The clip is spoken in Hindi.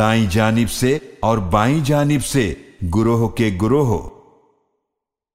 दाई जानिब से और बाई जानिब से गुरोह के गुरोह।